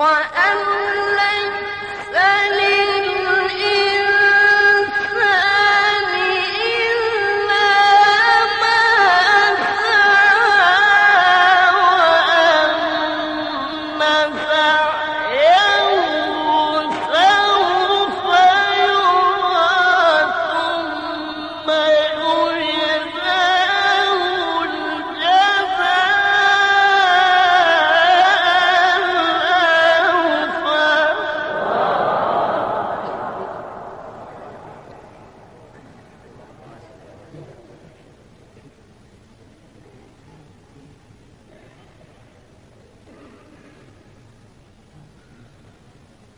وأن ليس لي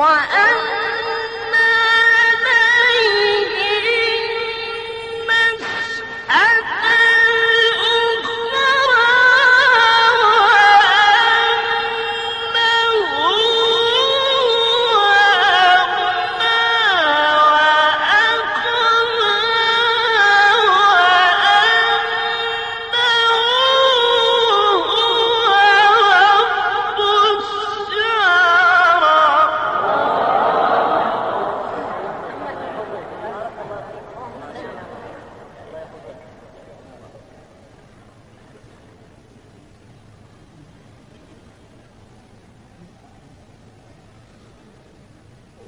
晚安。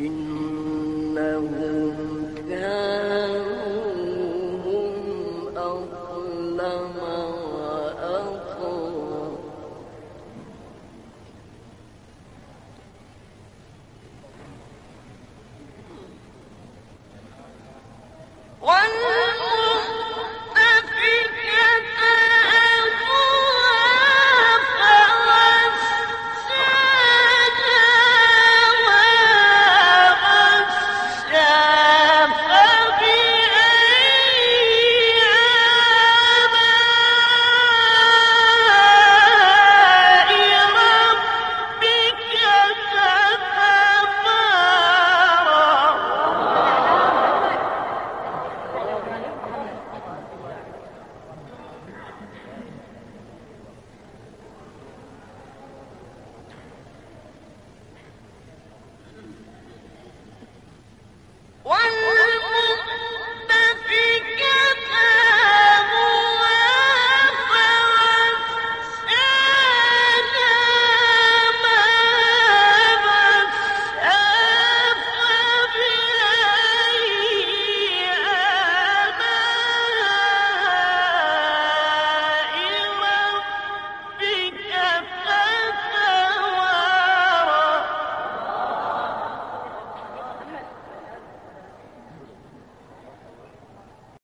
إنه